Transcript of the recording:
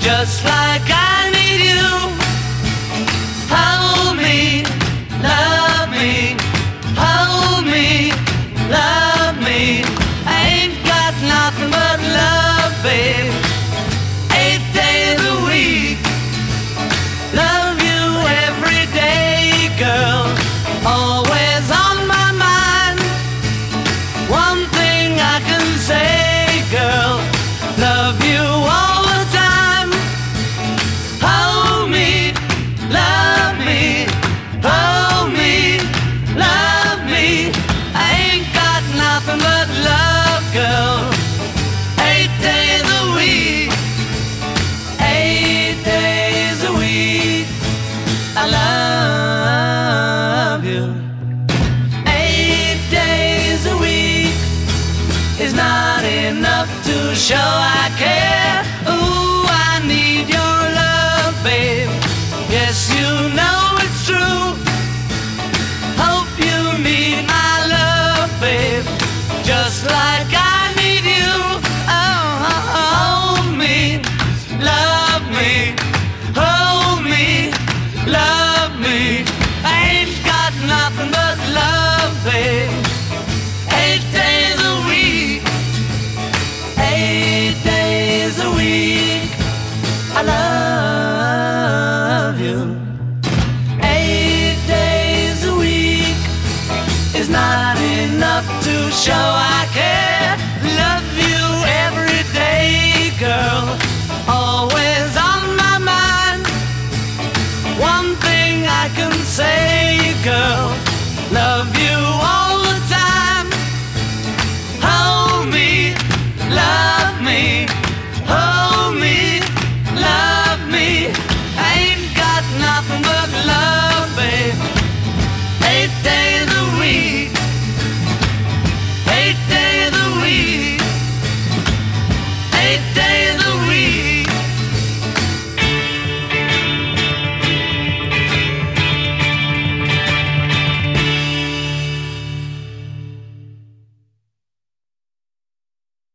just like I need you. Hold me, love me, hold me, love me. I ain't got nothing but love, babe. Eight days a week, love you every day, girl. Always on my mind. One thing I can say, girl, love you show I care. Ooh, I need your love, babe. Yes, you know it's true. Hope you need my love, babe. Just like I need you. Oh, hold me, love me, hold me, love me. I ain't got nothing but show.